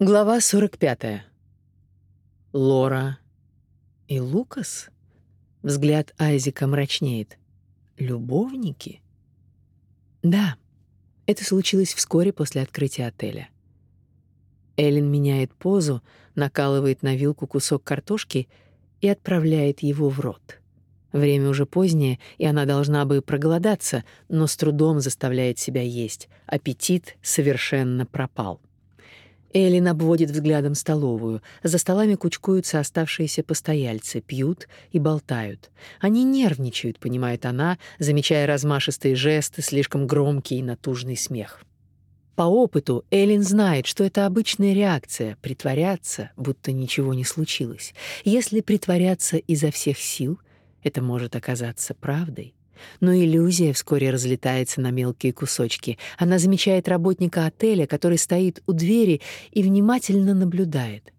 Глава 45. Лора и Лукас? Взгляд Айзека мрачнеет. Любовники? Да, это случилось вскоре после открытия отеля. Эллен меняет позу, накалывает на вилку кусок картошки и отправляет его в рот. Время уже позднее, и она должна бы проголодаться, но с трудом заставляет себя есть. Аппетит совершенно пропал. Эллен обводит взглядом столовую. За столами кучкуются оставшиеся постояльцы, пьют и болтают. Они нервничают, понимает она, замечая размашистые жесты, слишком громкий и натужный смех. По опыту Эллен знает, что это обычная реакция — притворяться, будто ничего не случилось. Если притворяться изо всех сил, это может оказаться правдой. Но иллюзия вскоре разлетается на мелкие кусочки. Она замечает работника отеля, который стоит у двери и внимательно наблюдает.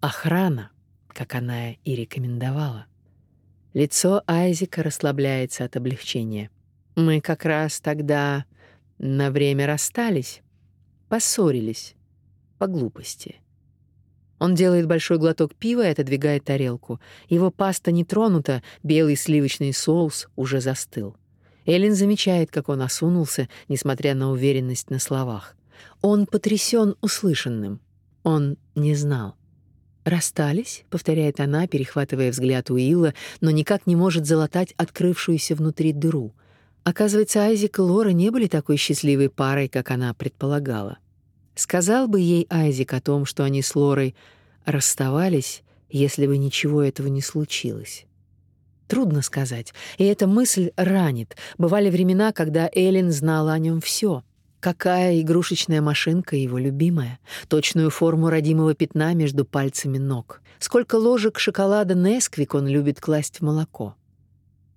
Охрана, как она и рекомендовала. Лицо Айзека расслабляется от облегчения. Мы как раз тогда на время расстались, поссорились по глупости. Он делает большой глоток пива и отодвигает тарелку. Его паста не тронута, белый сливочный соус уже застыл. Эллен замечает, как он осунулся, несмотря на уверенность на словах. Он потрясен услышанным. Он не знал. «Расстались?» — повторяет она, перехватывая взгляд Уилла, но никак не может залатать открывшуюся внутри дыру. Оказывается, Айзек и Лора не были такой счастливой парой, как она предполагала. Сказал бы ей Айзек о том, что они с Лорой расставались, если бы ничего этого не случилось. Трудно сказать, и эта мысль ранит. Бывали времена, когда Эллен знала о нем все. Какая игрушечная машинка его любимая, точную форму родимого пятна между пальцами ног, сколько ложек шоколада Несквик он любит класть в молоко.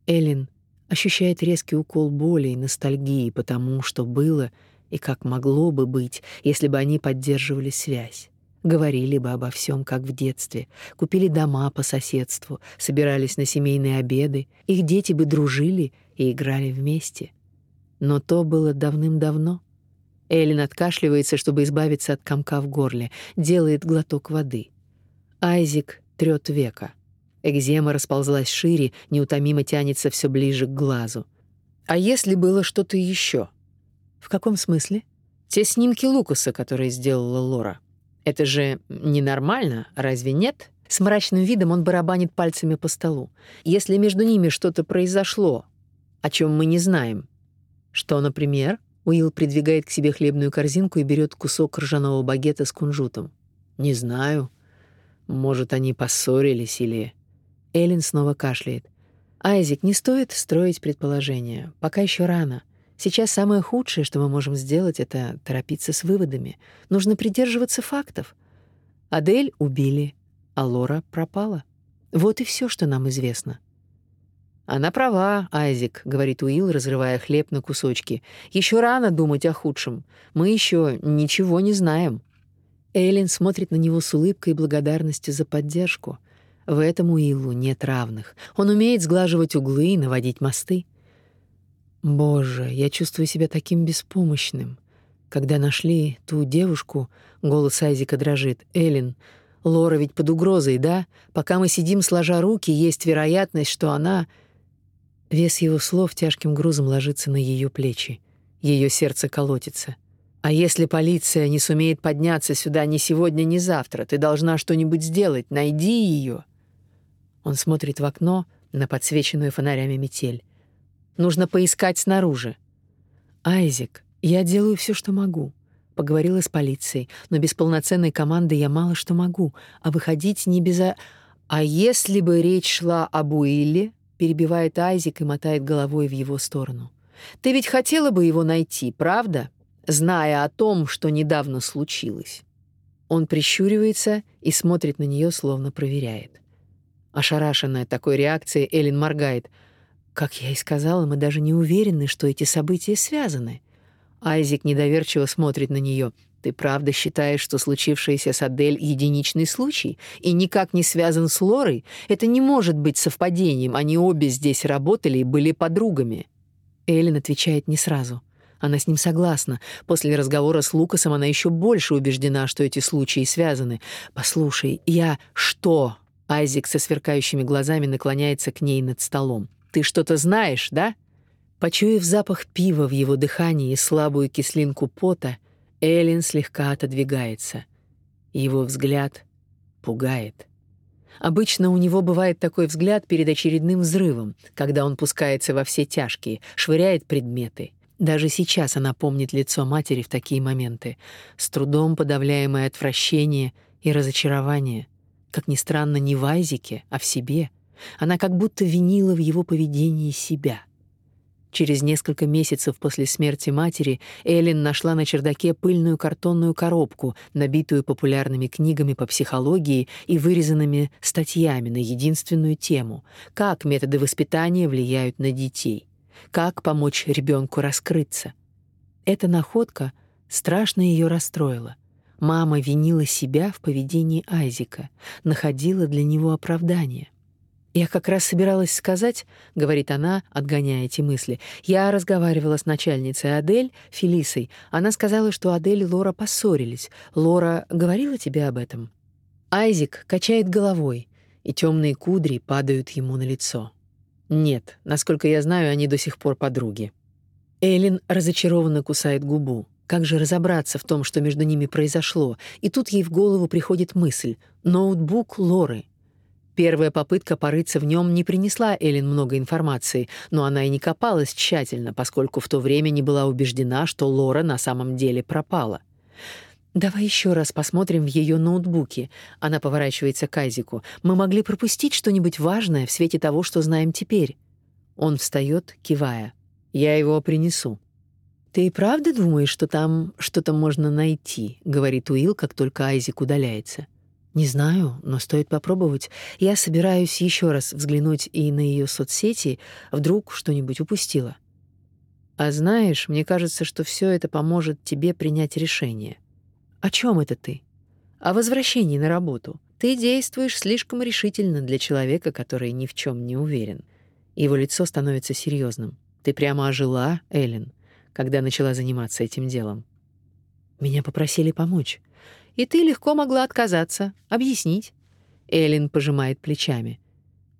Эллен ощущает резкий укол боли и ностальгии по тому, что было — и как могло бы быть, если бы они поддерживали связь. Говорили бы обо всем, как в детстве, купили дома по соседству, собирались на семейные обеды, их дети бы дружили и играли вместе. Но то было давным-давно. Эллен откашливается, чтобы избавиться от комка в горле, делает глоток воды. Айзик трёт века. Экзема расползлась шире, неутомимо тянется все ближе к глазу. А если было что-то еще? В каком смысле? Те снимки Лукаса, которые сделала Лора. Это же ненормально, разве нет? С мрачным видом он барабанит пальцами по столу. Если между ними что-то произошло, о чем мы не знаем. Что, например? Уилл придвигает к себе хлебную корзинку и берет кусок ржаного багета с кунжутом. Не знаю. Может, они поссорились или Эллен снова кашляет. Айзек, не стоит строить предположения. Пока еще рано. Сейчас самое худшее, что мы можем сделать, это торопиться с выводами. Нужно придерживаться фактов. Адель убили, а Лора пропала. Вот и все, что нам известно. Она права, Айзек, говорит Уилл, разрывая хлеб на кусочки. Еще рано думать о худшем. Мы еще ничего не знаем. Эйлин смотрит на него с улыбкой и благодарностью за поддержку. В этом Уиллу нет равных. Он умеет сглаживать углы и наводить мосты. Боже, я чувствую себя таким беспомощным. Когда нашли ту девушку, голос Айзека дрожит. Элин, Лора ведь под угрозой, да? Пока мы сидим сложа руки, есть вероятность, что она Вес его слов тяжким грузом ложится на ее плечи. Ее сердце колотится. А если полиция не сумеет подняться сюда ни сегодня, ни завтра, ты должна что-нибудь сделать. Найди ее. Он смотрит в окно на подсвеченную фонарями метель. Нужно поискать снаружи. Айзек, я делаю все, что могу. Поговорила с полицией, но без полноценной команды я мало что могу, а выходить не без... А, а если бы речь шла об Уилле, перебивает Айзек и мотает головой в его сторону. Ты ведь хотела бы его найти, правда? Зная о том, что недавно случилось. Он прищуривается и смотрит на нее, словно проверяет. Ошарашенная такой реакцией, Элин моргает — как я и сказала, мы даже не уверены, что эти события связаны. Айзек недоверчиво смотрит на нее. Ты правда считаешь, что случившееся с Адель единичный случай и никак не связан с Лорой? Это не может быть совпадением. Они обе здесь работали и были подругами. Эллен отвечает не сразу. Она с ним согласна. После разговора с Лукасом она еще больше убеждена, что эти случаи связаны. «Послушай, я... что?» Айзик со сверкающими глазами наклоняется к ней над столом. «Ты что-то знаешь, да?» Почуяв запах пива в его дыхании и слабую кислинку пота, Эллен слегка отодвигается. Его взгляд пугает. Обычно у него бывает такой взгляд перед очередным взрывом, когда он пускается во все тяжкие, швыряет предметы. Даже сейчас она помнит лицо матери в такие моменты, с трудом подавляемое отвращение и разочарование. Как ни странно, не в Айзеке, а в себе. Она как будто винила в его поведении себя — Через несколько месяцев после смерти матери Эллен нашла на чердаке пыльную картонную коробку, набитую популярными книгами по психологии и вырезанными статьями на единственную тему: как методы воспитания влияют на детей, как помочь ребенку раскрыться. Эта находка страшно ее расстроила. Мама винила себя в поведении Айзика, находила для него оправдание. «Я как раз собиралась сказать», — говорит она, отгоняя эти мысли. «Я разговаривала с начальницей Адель, Фелисой. Она сказала, что Адель и Лора поссорились. Лора говорила тебе об этом?» Айзик качает головой, и темные кудри падают ему на лицо. «Нет, насколько я знаю, они до сих пор подруги». Эллен разочарованно кусает губу. Как же разобраться в том, что между ними произошло? И тут ей в голову приходит мысль. Ноутбук Лоры — Первая попытка порыться в нем не принесла Элин много информации, но она и не копалась тщательно, поскольку в то время не была убеждена, что Лора на самом деле пропала. «Давай еще раз посмотрим в ее ноутбуке». Она поворачивается к Айзику. «Мы могли пропустить что-нибудь важное в свете того, что знаем теперь». Он встает, кивая. «Я его принесу». «Ты и правда думаешь, что там что-то можно найти?» — говорит Уилл, как только Айзик удаляется. Не знаю, но стоит попробовать. Я собираюсь еще раз взглянуть и на ее соцсети, вдруг что-нибудь упустила. А знаешь, мне кажется, что все это поможет тебе принять решение. О чем это ты? О возвращении на работу. Ты действуешь слишком решительно для человека, который ни в чем не уверен. Его лицо становится серьезным. Ты прямо ожила, Эллен, когда начала заниматься этим делом. Меня попросили помочь. И ты легко могла отказаться, объяснить. Элин пожимает плечами.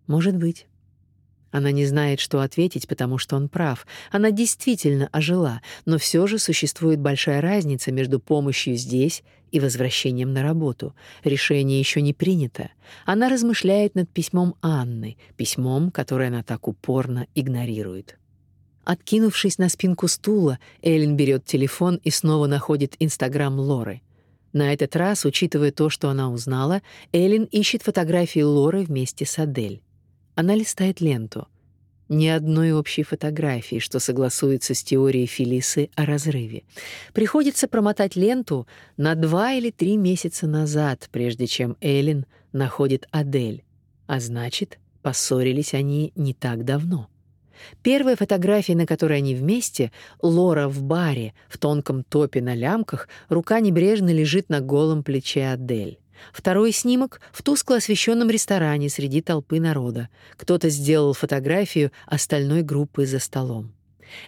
Может быть. Она не знает, что ответить, потому что он прав. Она действительно ожила, но все же существует большая разница между помощью здесь и возвращением на работу. Решение еще не принято. Она размышляет над письмом Анны, письмом, которое она так упорно игнорирует. Откинувшись на спинку стула, Элин берет телефон и снова находит Инстаграм Лоры. На этот раз, учитывая то, что она узнала, Элин ищет фотографии Лоры вместе с Адель. Она листает ленту. Ни одной общей фотографии, что согласуется с теорией Фелисы о разрыве. Приходится промотать ленту на два или три месяца назад, прежде чем Элин находит Адель. А значит, поссорились они не так давно. Первая фотография, на которой они вместе, Лора в баре, в тонком топе на лямках, рука небрежно лежит на голом плече Адель. Второй снимок в тускло освещенном ресторане среди толпы народа. Кто-то сделал фотографию остальной группы за столом.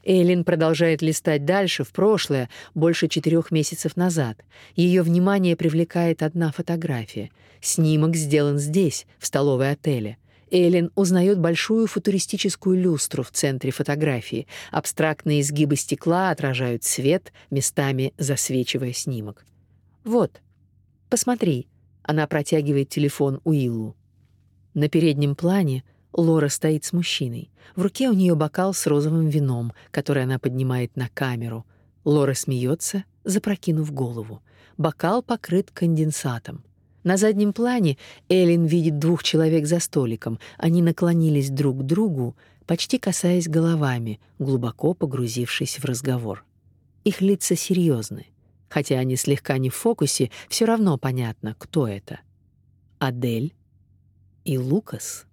Эйлин продолжает листать дальше, в прошлое, больше четырех месяцев назад. Ее внимание привлекает одна фотография. Снимок сделан здесь, в столовой отеля. Эллен узнает большую футуристическую люстру в центре фотографии. Абстрактные изгибы стекла отражают свет, местами засвечивая снимок. «Вот, посмотри», — она протягивает телефон Уиллу. На переднем плане Лора стоит с мужчиной. В руке у нее бокал с розовым вином, который она поднимает на камеру. Лора смеется, запрокинув голову. Бокал покрыт конденсатом. На заднем плане Элин видит двух человек за столиком. Они наклонились друг к другу, почти касаясь головами, глубоко погрузившись в разговор. Их лица серьезны. Хотя они слегка не в фокусе, все равно понятно, кто это. Адель и Лукас.